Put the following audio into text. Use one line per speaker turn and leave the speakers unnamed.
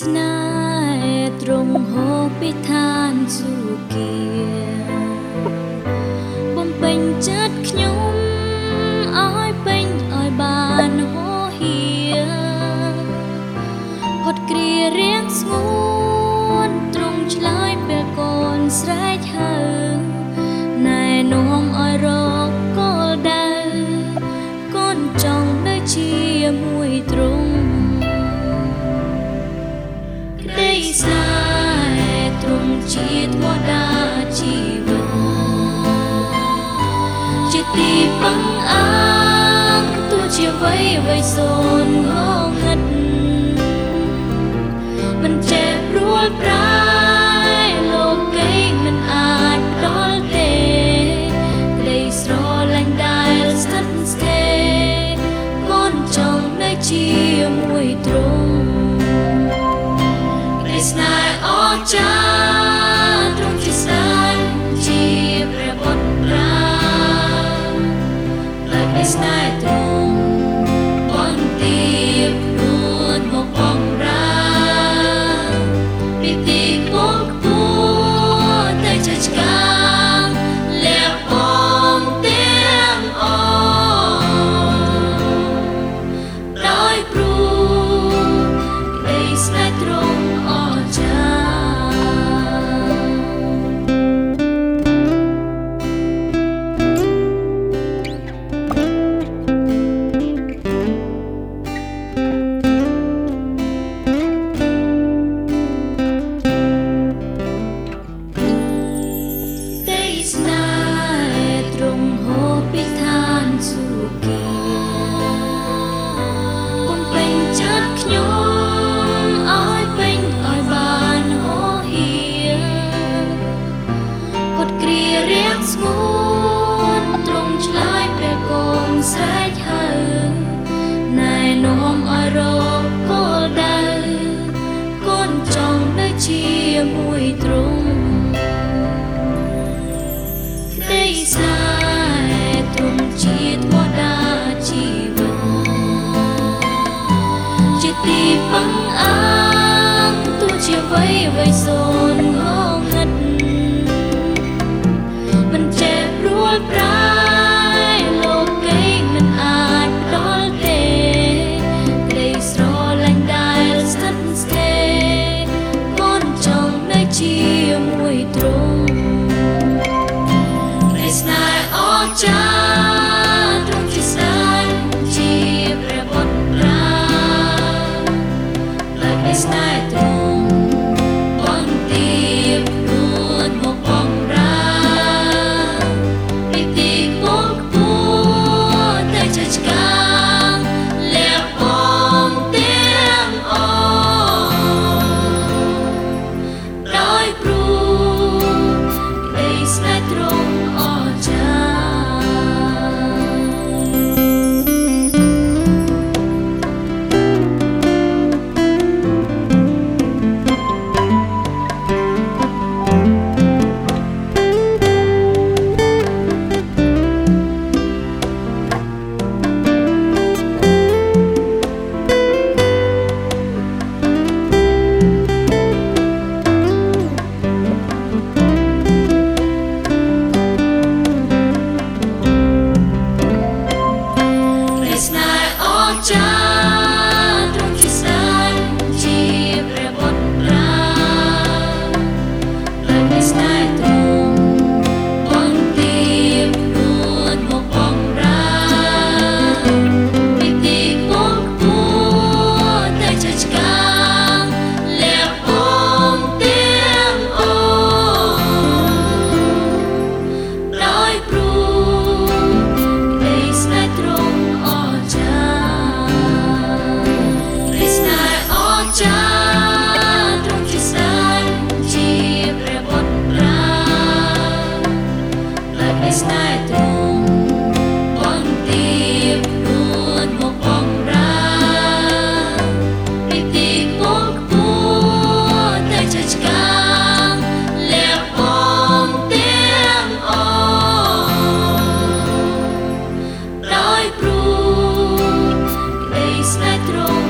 ស្នេហ៍ទ្រង់ហោពីឋានសុគី ជាទីពឹងអាងទោះជាវ័យវ័យសូនងងឹតមិនចេះព្រួយប្រា ឲ្យសូនហងហិតមិនចេះព្រួយប្រាលោកគេមិនអាចដល់ទេក្តីស្រលាញ់ដែលស្ថិតស្ថេរមិនចង់នៅជាមួយទ្រ Let's go.